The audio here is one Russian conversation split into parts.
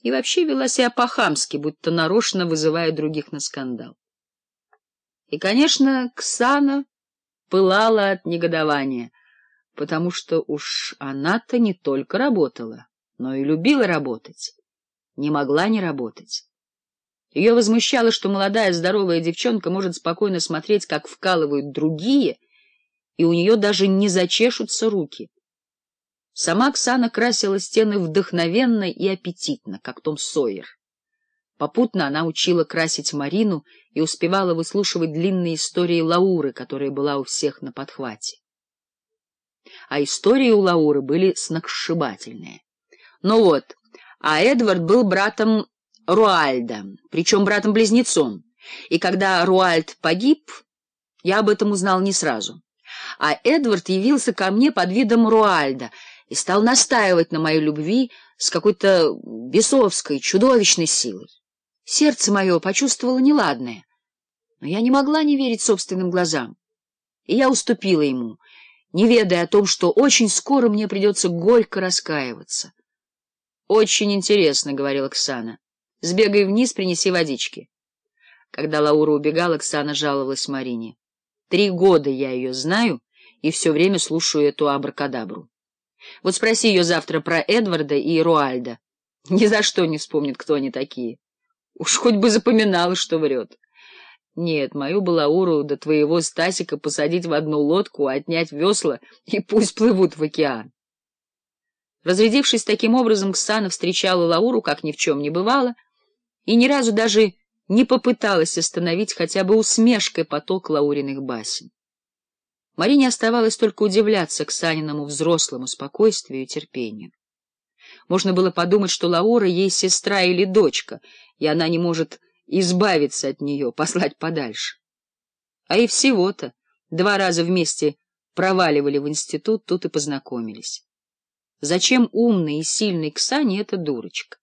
и вообще вела себя по-хамски, будто нарочно вызывая других на скандал. И, конечно, Ксана пылала от негодования, потому что уж она-то не только работала, но и любила работать, не могла не работать. Ее возмущало, что молодая здоровая девчонка может спокойно смотреть, как вкалывают другие, и у нее даже не зачешутся руки — Сама Оксана красила стены вдохновенно и аппетитно, как Том Сойер. Попутно она учила красить Марину и успевала выслушивать длинные истории Лауры, которая была у всех на подхвате. А истории у Лауры были сногсшибательные. Ну вот, а Эдвард был братом Руальда, причем братом-близнецом. И когда Руальд погиб, я об этом узнал не сразу. А Эдвард явился ко мне под видом Руальда — и стал настаивать на моей любви с какой-то бесовской, чудовищной силой. Сердце мое почувствовало неладное, но я не могла не верить собственным глазам, и я уступила ему, не ведая о том, что очень скоро мне придется горько раскаиваться. — Очень интересно, — говорила Оксана. — Сбегай вниз, принеси водички. Когда Лаура убегала, Оксана жаловалась Марине. — Три года я ее знаю и все время слушаю эту абракадабру. Вот спроси ее завтра про Эдварда и Руальда. Ни за что не вспомнит, кто они такие. Уж хоть бы запоминала, что врет. Нет, мою балауру до твоего Стасика посадить в одну лодку, отнять весла и пусть плывут в океан. Разрядившись таким образом, Ксана встречала Лауру, как ни в чем не бывало, и ни разу даже не попыталась остановить хотя бы усмешкой поток лауриных басен. Марине оставалось только удивляться к Саниному взрослому спокойствию и терпению. Можно было подумать, что Лаура ей сестра или дочка, и она не может избавиться от нее, послать подальше. А и всего-то два раза вместе проваливали в институт, тут и познакомились. Зачем умный и сильный Ксане эта дурочка?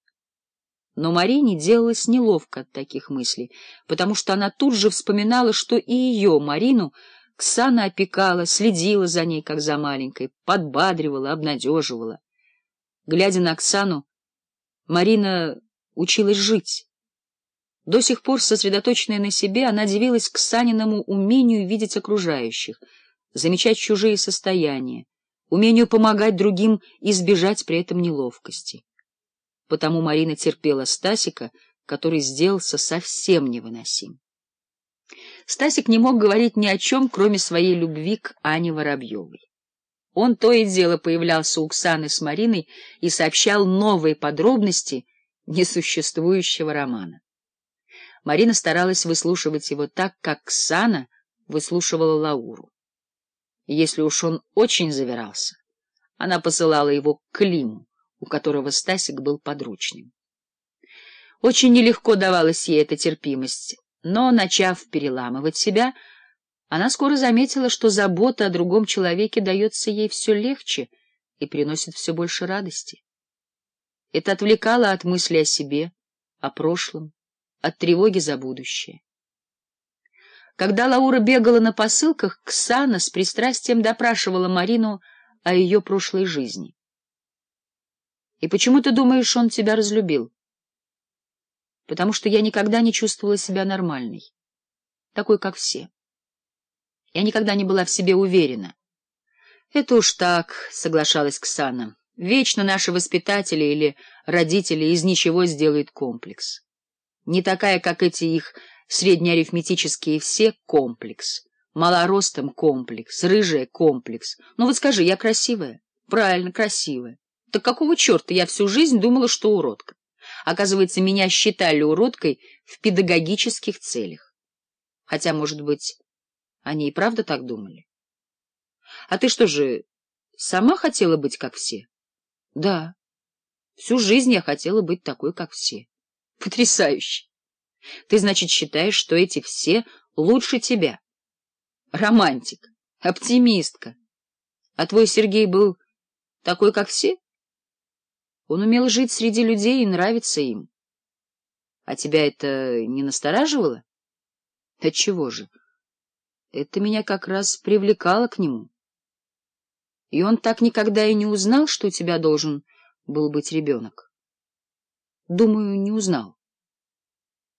Но Марине делалось неловко от таких мыслей, потому что она тут же вспоминала, что и ее, Марину, Ксана опекала, следила за ней, как за маленькой, подбадривала, обнадеживала. Глядя на Ксану, Марина училась жить. До сих пор, сосредоточенная на себе, она дивилась Ксаниному умению видеть окружающих, замечать чужие состояния, умению помогать другим и избежать при этом неловкости. Потому Марина терпела Стасика, который сделался совсем невыносим. Стасик не мог говорить ни о чем, кроме своей любви к Ане Воробьевой. Он то и дело появлялся у Оксаны с Мариной и сообщал новые подробности несуществующего романа. Марина старалась выслушивать его так, как Ксана выслушивала Лауру. Если уж он очень завирался, она посылала его к Климу, у которого Стасик был подручным. Очень нелегко давалась ей эта терпимость. Но, начав переламывать себя, она скоро заметила, что забота о другом человеке дается ей все легче и приносит все больше радости. Это отвлекало от мысли о себе, о прошлом, от тревоги за будущее. Когда Лаура бегала на посылках, Ксана с пристрастием допрашивала Марину о ее прошлой жизни. — И почему ты думаешь, он тебя разлюбил? потому что я никогда не чувствовала себя нормальной, такой, как все. Я никогда не была в себе уверена. — Это уж так, — соглашалась Ксана. — Вечно наши воспитатели или родители из ничего сделают комплекс. Не такая, как эти их среднеарифметические все, комплекс. Малоростом комплекс, рыжая комплекс. Ну вот скажи, я красивая? Правильно, красивая. Так какого черта я всю жизнь думала, что уродка? Оказывается, меня считали уродкой в педагогических целях. Хотя, может быть, они и правда так думали. А ты что же, сама хотела быть как все? Да. Всю жизнь я хотела быть такой, как все. Потрясающе. Ты, значит, считаешь, что эти все лучше тебя? Романтик, оптимистка. А твой Сергей был такой, как все? Он умел жить среди людей и нравится им. А тебя это не настораживало? Отчего же? Это меня как раз привлекало к нему. И он так никогда и не узнал, что у тебя должен был быть ребенок. Думаю, не узнал.